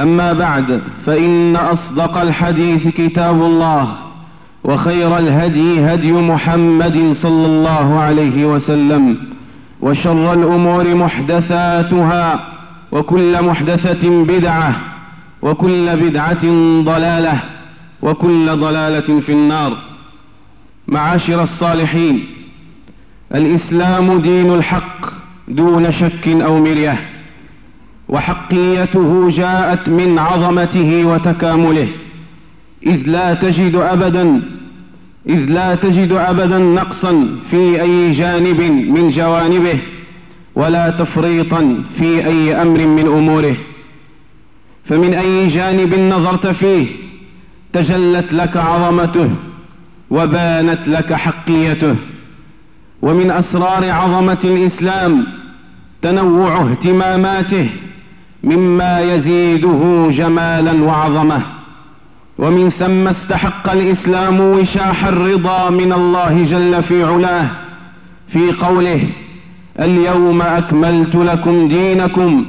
أما بعد فإن أصدق الحديث كتاب الله وخير الهدي هدي محمد صلى الله عليه وسلم وشر الأمور محدثاتها وكل محدثة بدعة وكل بدعة ضلالة وكل ضلالة في النار. معاشر الصالحين الإسلام دين الحق دون شك أو مرية. وحقيته جاءت من عظمته وتكامله. إذ لا تجد ابدا إذ لا تجد ابدا نقصا في أي جانب من جوانبه ولا تفريطا في أي أمر من أموره. فمن أي جانب نظرت فيه؟ تجلت لك عظمته وبانت لك حقيته. ومن أسرار عظمة الإسلام تنوع اهتماماته. مما يزيده جمالا وعظمه ومن ثم استحق الإسلام وشاح الرضا من الله جل في علاه في قوله اليوم أكملت لكم دينكم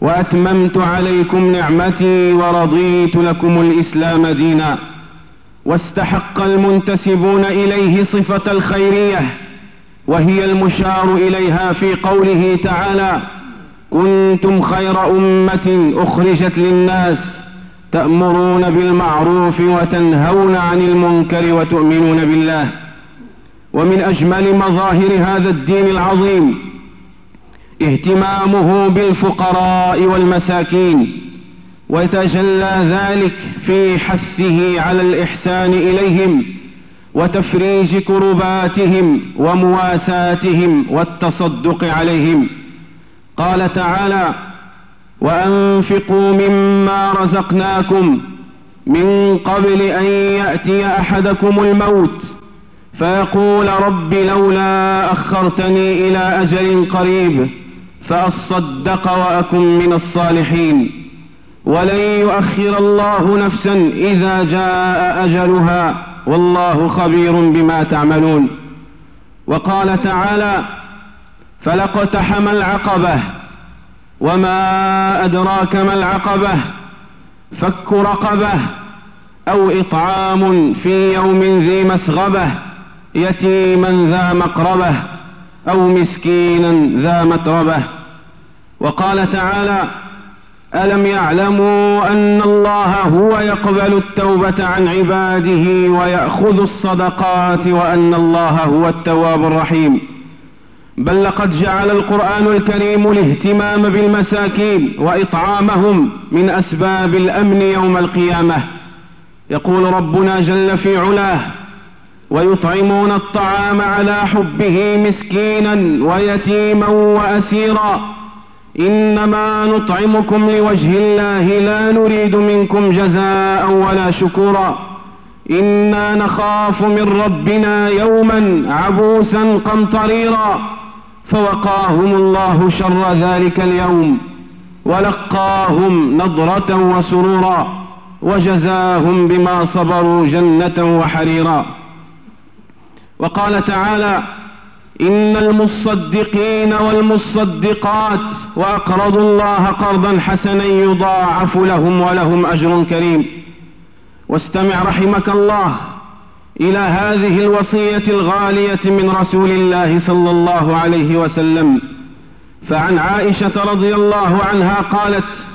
وأتممت عليكم نعمتي ورضيت لكم الإسلام دينا. واستحق المنتسبون إليه صفة الخيرية وهي المشار إليها في قوله تعالى كنتم خير أمة أخرجت للناس تأمرون بالمعروف وتنهون عن المنكر وتؤمنون بالله. ومن أجمل مظاهر هذا الدين العظيم اهتمامه بالفقراء والمساكين ويتجلى ذلك في حثه على الإحسان إليهم وتفريج كرباتهم ومواساتهم والتصدق عليهم. قال تعالى وأنفقوا مما رزقناكم من قبل أن يأتي أحدكم الموت. فيقول رب لولا أخرتني إلى أجل قريب فأصدق وأكن من الصالحين. ولن يؤخر الله نفسا إذا جاء أجلها والله خبير بما تعملون. وقال تعالى فلاقتحم العقبة وما أدراك ما العقبة فك رقبة أو إطعام في يوم ذي مسغبة يتيما ذا مقربة أو مسكينا ذا متربة. وقال تعالى ألم يعلموا أن الله هو يقبل التوبة عن عباده ويأخذ الصدقات وأن الله هو التواب الرحيم؟ بل لقد جعل القرآن الكريم الاهتمام بالمساكين وإطعامهم من أسباب الأمن يوم القيامة. يقول ربنا جل في علاه ويطعمون الطعام على حبه مسكينا ويتيما وأسيرا. إنما نطعمكم لوجه الله لا نريد منكم جزاء ولا شكورا. إنا نخاف من ربنا يوما عبوسا قمطريرا. فوقاهم الله شر ذلك اليوم ولقاهم نضرة وسرورا وجزاهم بما صبروا جنة وحريرا. وقال تعالى إن المصدقين والمصدقات وأقرضوا الله قرضا حسنا يضاعف لهم ولهم أجر كريم. واستمع رحمك الله. إلى هذه الوصية الغالية من رسول الله صلى الله عليه وسلم. فعن عائشة رضي الله عنها قالت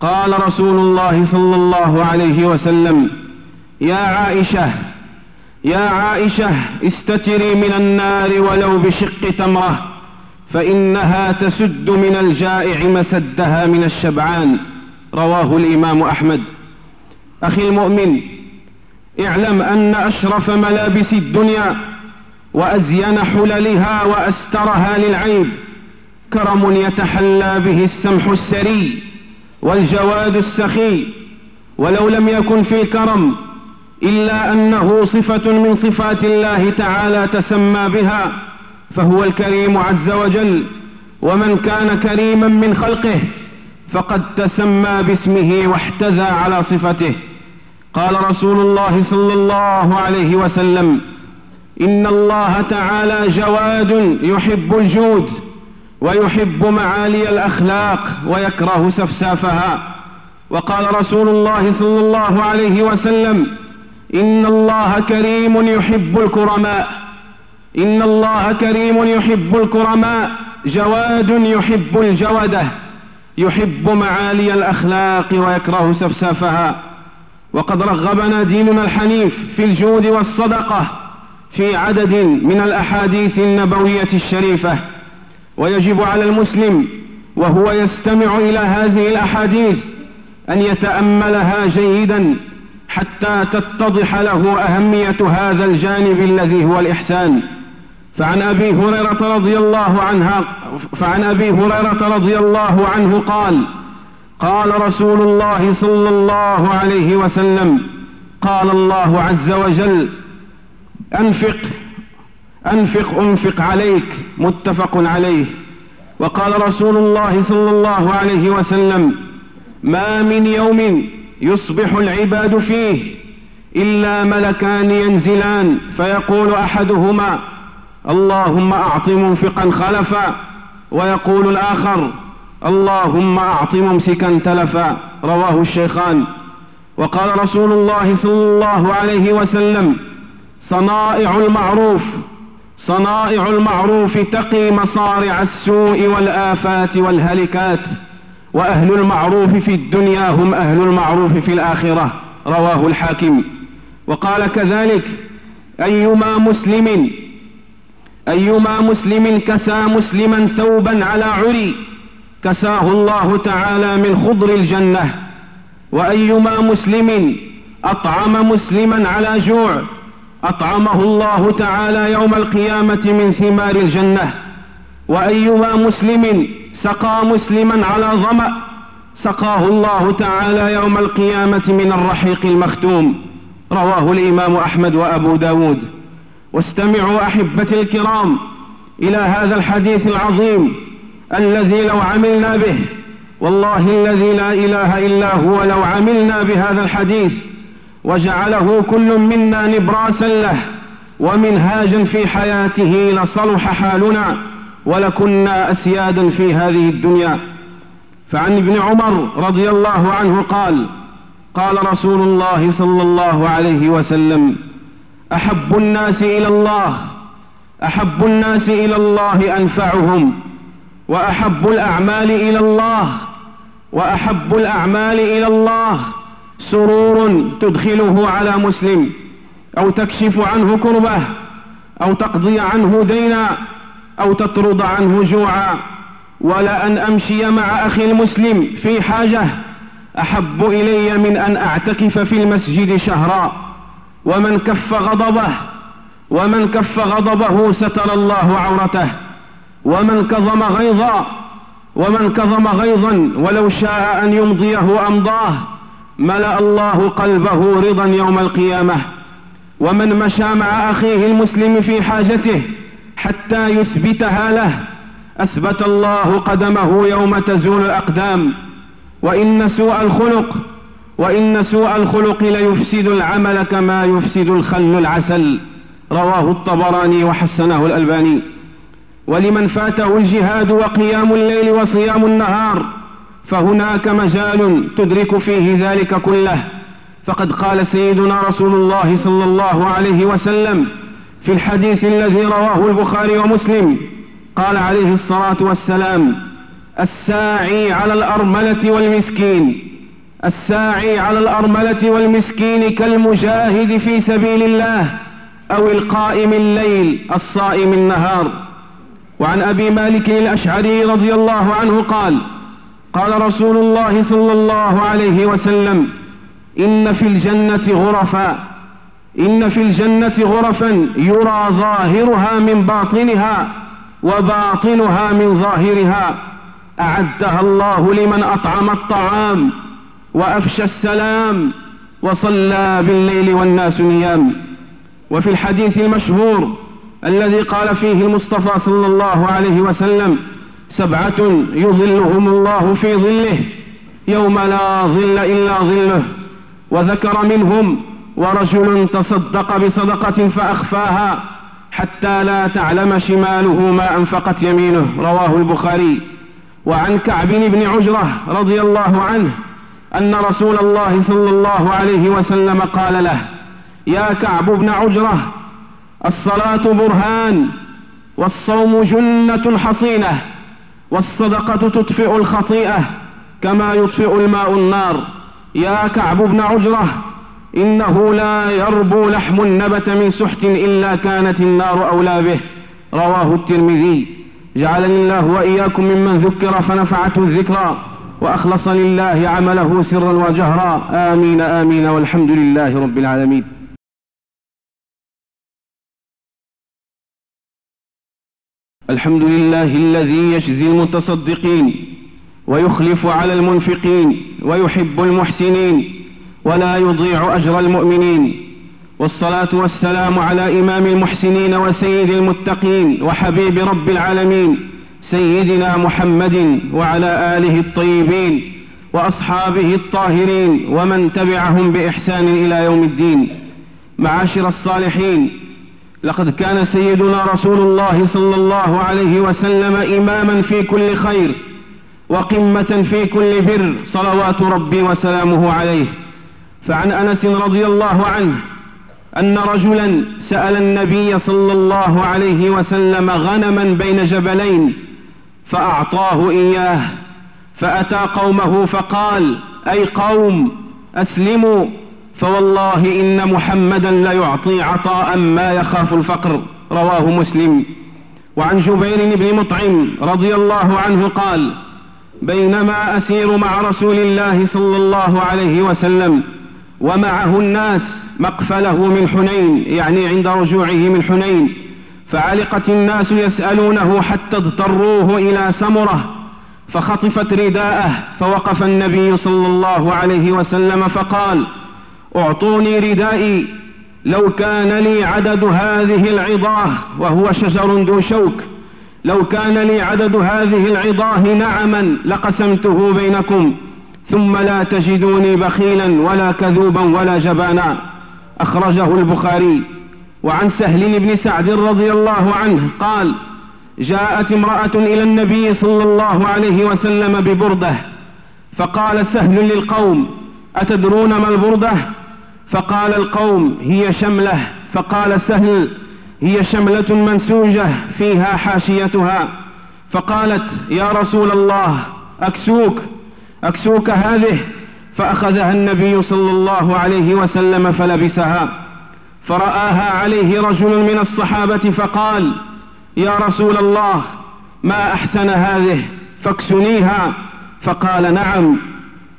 قال رسول الله صلى الله عليه وسلم يا عائشة يا عائشة استتري من النار ولو بشق تمرة فإنها تسد من الجائع مسدها من الشبعان. رواه الإمام أحمد. أخي المؤمن اعلم أن أشرف ملابس الدنيا وأزين حللها وأسترها للعيب كرم يتحلى به السمح السري والجواد السخي. ولو لم يكن في الكرم إلا أنه صفة من صفات الله تعالى تسمى بها فهو الكريم عز وجل. ومن كان كريما من خلقه فقد تسمى باسمه واحتذى على صفته. قال رسول الله صلى الله عليه وسلم إن الله تعالى جواد يحب الجود ويحب معالي الأخلاق ويكره سفسافها. وقال رسول الله صلى الله عليه وسلم إن الله كريم يحب الكرماء. إن الله كريم يحب الكرماء جواد يحب الجودة يحب معالي الأخلاق ويكره سفسافها. وقد رغبنا ديننا الحنيف في الجود والصدقة في عدد من الأحاديث النبوية الشريفة ويجب على المسلم وهو يستمع إلى هذه الأحاديث أن يتأملها جيدا حتى تتضح له أهمية هذا الجانب الذي هو الإحسان. فعن أبي هريرة رضي الله عنها فعن أبي هريرة رضي الله عنه قال قال رسول الله صلى الله عليه وسلم قال الله عز وجل أنفق أنفق أنفق عليك متفق عليه. وقال رسول الله صلى الله عليه وسلم ما من يوم يصبح العباد فيه إلا ملكان ينزلان. فيقول أحدهما اللهم أعط منفقا خلفا ويقول الآخر اللهم أعط ممسكا تلفا رواه الشيخان. وقال رسول الله صلى الله عليه وسلم صنائع المعروف صنائع المعروف تقي مصارع السوء والآفات والهلكات وأهل المعروف في الدنيا هم أهل المعروف في الآخرة. رواه الحاكم. وقال كذلك أيما مسلم أيما مسلم كسى مسلما ثوبا على عري كساه الله تعالى من خضر الجنة وأيما مسلم أطعم مسلما على جوع أطعمه الله تعالى يوم القيامة من ثمار الجنة وأيما مسلم سقى مسلما على ظمأ سقاه الله تعالى يوم القيامة من الرحيق المختوم رواه الإمام أحمد وأبو داود. واستمعوا أحبتي الكرام إلى هذا الحديث العظيم الذي لو عملنا به والله الذي لا إله إلا هو لو عملنا بهذا الحديث وجعله كل منا نبراسا له ومنهاجا في حياته لصلح حالنا ولكنا أسيادا في هذه الدنيا. فعن ابن عمر رضي الله عنه قال قال رسول الله صلى الله عليه وسلم أحب الناس إلى الله أحب الناس إلى الله أنفعهم. وأحب الأعمال إلى الله وأحب الأعمال إلى الله. سرور تدخله على مسلم أو تكشف عنه كربه أو تقضي عنه دينا أو تطرد عنه جوعا. ولأن أمشي مع أخي المسلم في حاجة. أحب إلي من أن أعتكف في المسجد شهرا. ومن كف غضبه ومن كف غضبه ستر الله عورته. ومن كظم غيظا ومن كظم غيظا ولو شاء أن يمضيه أمضاه ملأ الله قلبه رضا يوم القيامة. ومن مشى مع أخيه المسلم في حاجته حتى يثبتها له أثبت الله قدمه يوم تزول الأقدام. وإن سوء الخلق وإن سوء الخلق ليفسد العمل كما يفسد الخل العسل. رواه الطبراني وحسنه الألباني. ولمن فاته الجهاد وقيام الليل وصيام النهار فهناك مجال تدرك فيه ذلك كله. فقد قال سيدنا رسول الله صلى الله عليه وسلم في الحديث الذي رواه البخاري ومسلم قال عليه الصلاة والسلام الساعي على الأرملة والمسكين. الساعي على الأرملة والمسكين كالمجاهد في سبيل الله أو القائم الليل الصائم النهار. وعن أبي مالك الأشعري رضي الله عنه قال قال رسول الله صلى الله عليه وسلم إن في الجنة غرفا إن في الجنة غرفا يرى ظاهرها من باطنها وباطنها من ظاهرها أعدها الله لمن أطعم الطعام وأفشى السلام وصلى بالليل والناس نيام. وفي الحديث المشهور الذي قال فيه المصطفى صلى الله عليه وسلم سبعة يظلهم الله في ظله يوم لا ظل إلا ظله. وذكر منهم ورجل تصدق بصدقة فأخفاها حتى لا تعلم شماله ما أنفقت يمينه. رواه البخاري. وعن كعب بن عجرة رضي الله عنه أن رسول الله صلى الله عليه وسلم قال له يا كعب بن عجرة الصلاة برهان والصوم جنة حصينة والصدقة تطفئ الخطيئة كما يطفئ الماء النار. يا كعب بن عجرة إنه لا يربو لحم النبت من سحت إلا كانت النار أولى به. رواه الترمذي. جعلني الله وإياكم ممن ذكر فنفعته الذكرى وأخلص لله عمله سرا وجهرا. آمين آمين والحمد لله رب العالمين. الحمد لله الذي يجزي المتصدقين ويخلف على المنفقين ويحب المحسنين ولا يضيع أجر المؤمنين والصلاة والسلام على إمام المحسنين وسيد المتقين وحبيب رب العالمين سيدنا محمد وعلى آله الطيبين وأصحابه الطاهرين ومن تبعهم بإحسان إلى يوم الدين معاشر الصالحين لقد كان سيدنا رسول الله صلى الله عليه وسلم إماما في كل خير وقمة في كل بر صلوات ربي وسلامه عليه. فعن أنس رضي الله عنه أن رجلا سأل النبي صلى الله عليه وسلم غنما بين جبلين فأعطاه إياه فأتى قومه فقال أي قوم أسلموا فوالله إن محمدا ليعطي عطاء ما يخاف الفقر. رواه مسلم. وعن جبير بن مطعم رضي الله عنه قال بينما أسير مع رسول الله صلى الله عليه وسلم ومعه الناس مقفله من حنين يعني عند رجوعه من حنين فعلقت الناس يسألونه حتى اضطروه إلى سمرة فخطفت رداءه فوقف النبي صلى الله عليه وسلم فقال أعطوني ردائي لو كان لي عدد هذه العظاه وهو شجر ذو شوك لو كان لي عدد هذه العظاه نعما لقسمته بينكم ثم لا تجدوني بخيلا ولا كذوبا ولا جبانا أخرجه البخاري. وعن سهل بن سعد رضي الله عنه قال جاءت امرأة إلى النبي صلى الله عليه وسلم ببردة فقال سهل للقوم أتدرون ما البردة؟ فقال القوم هي شملة. فقال سهل هي شملة منسوجة فيها حاشيتها. فقالت يا رسول الله أكسوك أكسوك هذه. فأخذها النبي صلى الله عليه وسلم فلبسها. فرآها عليه رجل من الصحابة فقال يا رسول الله ما أحسن هذه؟ فاكسنيها. فقال نعم.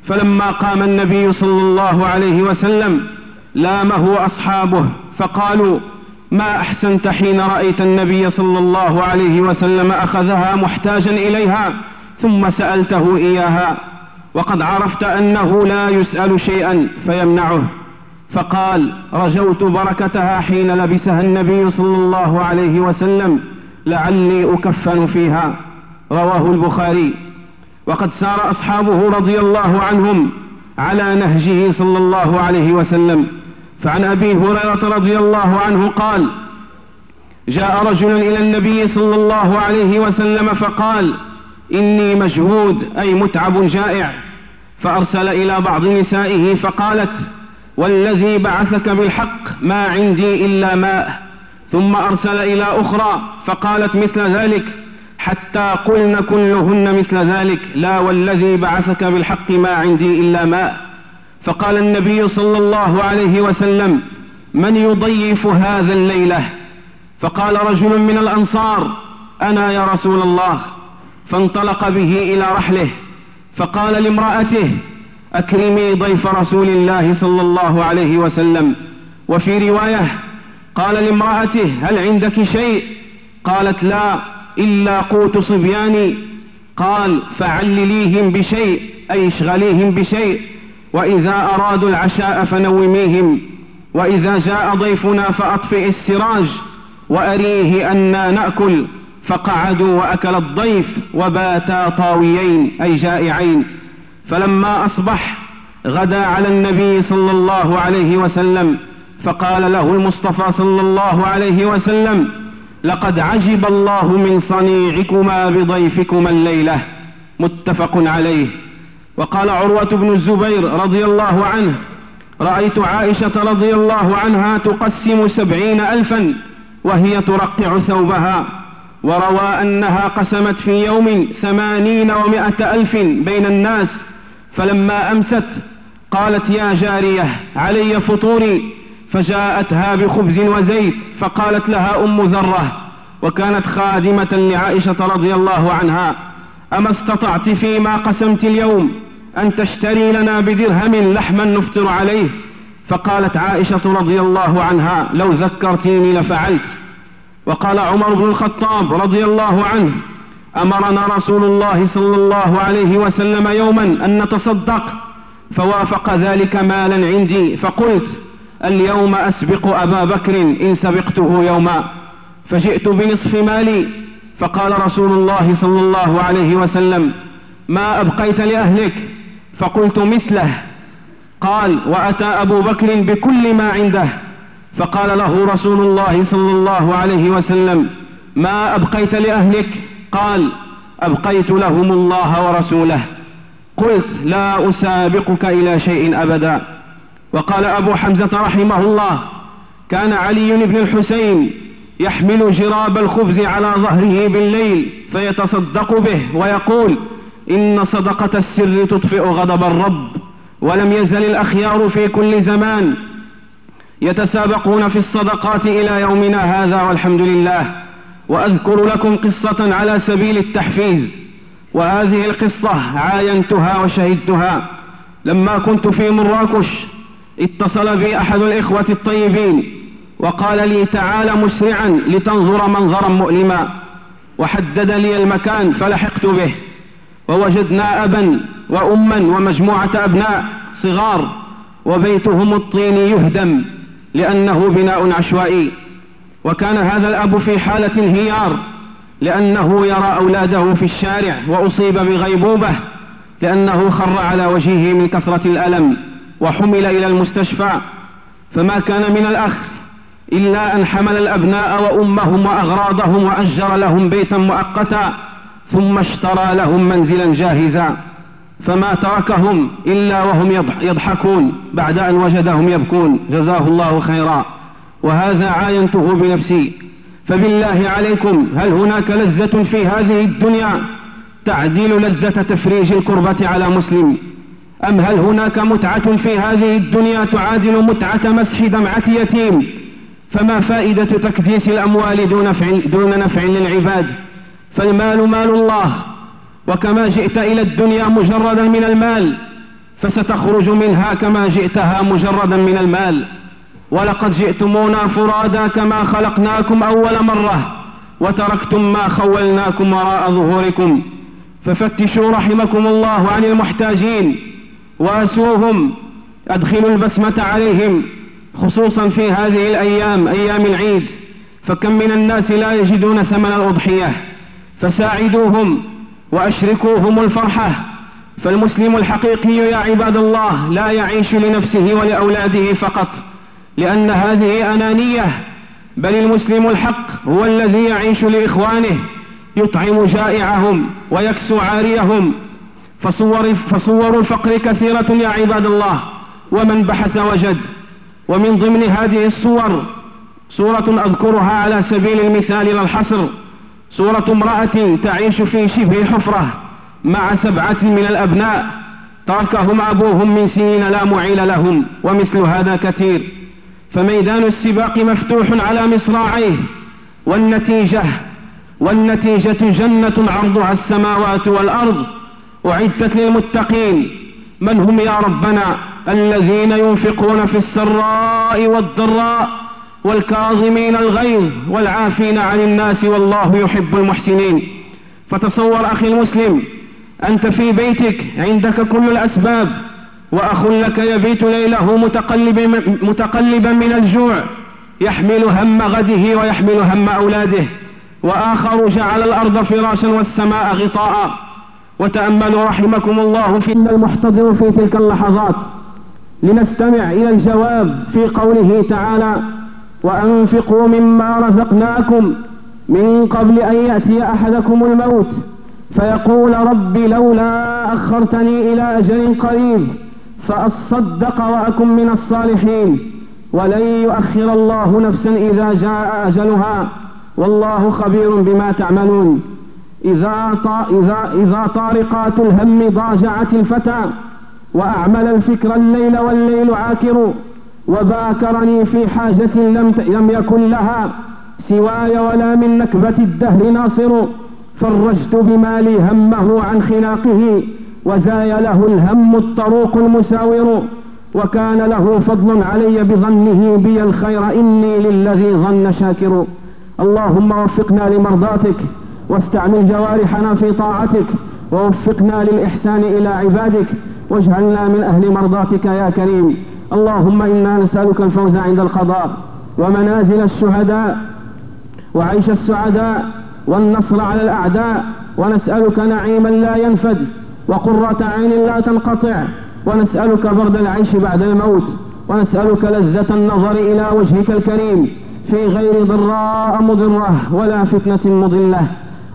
فلما قام النبي صلى الله عليه وسلم لامه أصحابه فقالوا ما أحسنت حين رأيت النبي صلى الله عليه وسلم أخذها محتاجا إليها ثم سألته إياها وقد عرفت أنه لا يسأل شيئا فيمنعه فقال رجوت بركتها حين لبسها النبي صلى الله عليه وسلم لعلي أكفن فيها. رواه البخاري. وقد سار أصحابه رضي الله عنهم على نهجه صلى الله عليه وسلم. فعن أبي هريرة رضي الله عنه قال جاء رجل إلى النبي صلى الله عليه وسلم فقال إني مجهود أي متعب جائع. فأرسل إلى بعض نسائه فقالت والذي بعثك بالحق ما عندي إلا ماء. ثم أرسل إلى أخرى فقالت مثل ذلك حتى قلن كلهن مثل ذلك لا والذي بعثك بالحق ما عندي إلا ماء. فقال النبي صلى الله عليه وسلم من يضيف هذا الليلة فقال رجل من الأنصار أنا يا رسول الله. فانطلق به إلى رحله فقال لامرأته أكرمي ضيف رسول الله صلى الله عليه وسلم. وفي رواية قال لامرأته هل عندك شيء؟ قالت لا إلا قوت صبياني. قال فعلليهم بشيء أي اشغليهم بشيء. وإذا أرادوا العشاء فنوميهم وإذا جاء ضيفنا فأطفئ السراج وأريه أنا نأكل فقعدوا وأكل الضيف وباتا طاويين أي جائعين. فلما أصبح غدا على النبي صلى الله عليه وسلم فقال له المصطفى صلى الله عليه وسلم لقد عجب الله من صنيعكما بضيفكما الليلة. متفق عليه. وقال عروة بن الزبير رضي الله عنه رأيت عائشة رضي الله عنها تقسم سبعين ألفا وهي ترقع ثوبها وروى أنها قسمت في يوم ثمانين ومائة ألف بين الناس فلما أمست قالت يا جارية علي فطوري. فجاءتها بخبز وزيت فقالت لها أم ذرة وكانت خادمة لعائشة رضي الله عنها أما استطعت فيما قسمت اليوم؟ أن تشتري لنا بدرهم لحما نفطر عليه. فقالت عائشة رضي الله عنها لو ذكرتيني لفعلت. وقال عمر بن الخطاب رضي الله عنه أمرنا رسول الله صلى الله عليه وسلم يوما أن نتصدق فوافق ذلك مالا عندي. فقلت اليوم أسبق أبا بكر إن سبقته يوما فجئت بنصف مالي. فقال رسول الله صلى الله عليه وسلم ما أبقيت لأهلك فقلت مثله. قال وأتى أبو بكر بكل ما عنده. فقال له رسول الله صلى الله عليه وسلم ما أبقيت لأهلك؟ قال أبقيت لهم الله ورسوله. قلت لا أسابقك إلى شيء أبدا. وقال أبو حمزة رحمه الله كان علي بن الحسين يحمل جراب الخبز على ظهره بالليل فيتصدق به ويقول إن صدقة السر تطفئ غضب الرب ولم يزل الأخيار في كل زمان. يتسابقون في الصدقات إلى يومنا هذا والحمد لله. وأذكر لكم قصة على سبيل التحفيز. وهذه القصة عاينتها وشهدتها. لما كنت في مراكش اتصل بي أحد الإخوة الطيبين وقال لي تعال مسرعا لتنظر منظرا مؤلما. وحدد لي المكان فلحقت به. ووجدنا أبا وأما ومجموعة أبناء صغار وبيتهم الطيني يهدم لأنه بناء عشوائي. وكان هذا الأب في حالة انهيار لأنه يرى أولاده في الشارع وأصيب بغيبوبة لأنه خر على وجهه من كثرة الألم وحمل إلى المستشفى. فما كان من الأخ إلا أن حمل الأبناء وأمهم وأغراضهم وأجر لهم بيتا مؤقتا ثم اشترى لهم منزلا جاهزا فما تركهم إلا وهم يضحكون بعد أن وجدهم يبكون. جزاه الله خيرا. وهذا عاينته بنفسي. فبالله عليكم هل هناك لذة في هذه الدنيا؟ تعديل لذة تفريج الكربة على مسلم. أم هل هناك متعة في هذه الدنيا تعادل متعة مسح دمعة يتيم؟ فما فائدة تكديس الأموال دون, نفع للعباد؟ فالمال مال الله. وكما جئت إلى الدنيا مجردا من المال فستخرج منها كما جئتها مجردا من المال. ولقد جئتمونا فرادا كما خلقناكم أول مرة وتركتم ما خولناكم وراء ظهوركم. ففتشوا رحمكم الله عن المحتاجين واسوهم أدخلوا البسمة عليهم خصوصا في هذه الأيام أيام العيد. فكم من الناس لا يجدون ثمن الأضحية. فساعدوهم وأشركوهم الفرحة. فالمسلم الحقيقي يا عباد الله لا يعيش لنفسه ولأولاده فقط لأن هذه أنانية بل المسلم الحق هو الذي يعيش لإخوانه يطعم جائعهم ويكسو عاريهم. فصور, فصور الفقر كثيرة يا عباد الله ومن بحث وجد. ومن ضمن هذه الصور صورة أذكرها على سبيل المثال لا الحصر صورة امرأة تعيش في شبه حفرة مع سبعة من الأبناء. تركهم أبوهم من سنين لا معيل لهم ومثل هذا كثير. فميدان السباق مفتوح على مصراعيه والنتيجة والنتيجة جنة عرضها السماوات والأرض. أعدت للمتقين. من هم يا ربنا؟ الذين ينفقون في السراء والضراء. والكاظمين الغيظ والعافين عن الناس والله يحب المحسنين. فتصور أخي المسلم أنت في بيتك عندك كل الأسباب وأخ لك يبيت ليله متقلبا, متقلبا من الجوع يحمل هم غده ويحمل هم أولاده وآخر جعل الأرض فراشا والسماء غطاء. وتأملوا رحمكم الله في المحتضر في تلك اللحظات. لنستمع إلى الجواب في قوله تعالى وأنفقوا مما رزقناكم من قبل أن يأتي أحدكم الموت. فيقول رب لولا أخرتني إلى أجل قريب فأصدق وأكن من الصالحين. ولن يؤخر الله نفسا إذا جاء أجلها. والله خبير بما تعملون. إذا, إذا, إذا طارقات الهم ضاجعت الفتى وأعمل الفكر الليل والليل عاكر وباكرني في حاجة لم, لم يكن لها سواي ولا من نكبة الدهر ناصر فرجت بمالي همه عن خناقه وزايله الهم الطروق المساور وكان له فضل علي بظنه بي الخير إني للذي ظن شاكر. اللهم وفقنا لمرضاتك واستعمل جوارحنا في طاعتك ووفقنا للإحسان إلى عبادك واجعلنا من أهل مرضاتك يا كريم. اللهم إنا نسألك الفوز عند القضاء ومنازل الشهداء وعيش السعداء والنصر على الأعداء ونسألك نعيما لا ينفد وقرة عين لا تنقطع ونسألك برد العيش بعد الموت ونسألك لذة النظر إلى وجهك الكريم في غير ضراء مضرة ولا فتنة مضلة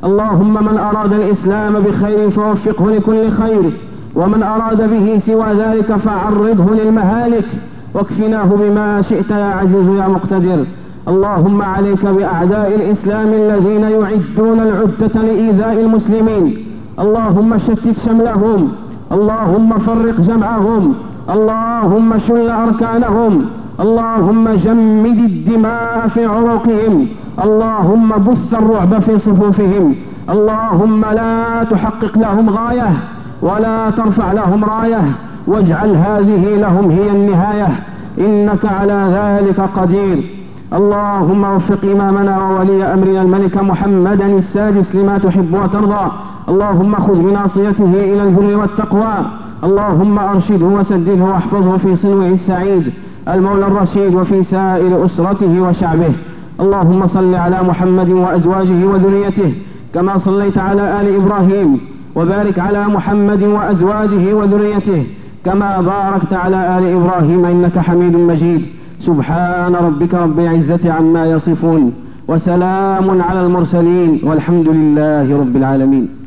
اللهم من أراد الإسلام بخير فوفقه لكل خير ومن أراد به سوى ذلك فعرضه للمهالك. واكفناه بما شئت يا عزيز يا مقتدر. اللهم عليك بأعداء الإسلام الذين يعدون العدة لإيذاء المسلمين. اللهم شتت شملهم. اللهم فرق جمعهم. اللهم شل أركانهم. اللهم جمد الدماء في عروقهم. اللهم بث الرعب في صفوفهم. اللهم لا تحقق لهم غاية. ولا ترفع لهم راية واجعل هذه لهم هي النهاية إنك على ذلك قدير. اللهم وفق إمامنا وولي أمرنا الملك محمدا السادس لما تحب وترضى. اللهم خذ بناصيته إلى البر والتقوى. اللهم أرشده وسدده واحفظه في صنوه السعيد المولى الرشيد وفي سائر أسرته وشعبه. اللهم صل على محمد وأزواجه وذريته كما صليت على آل إبراهيم. وبارك على محمد وأزواجه وذريته كما باركت على آل إبراهيم إنك حميد مجيد. سبحان ربك رب العزة عما يصفون وسلام على المرسلين والحمد لله رب العالمين.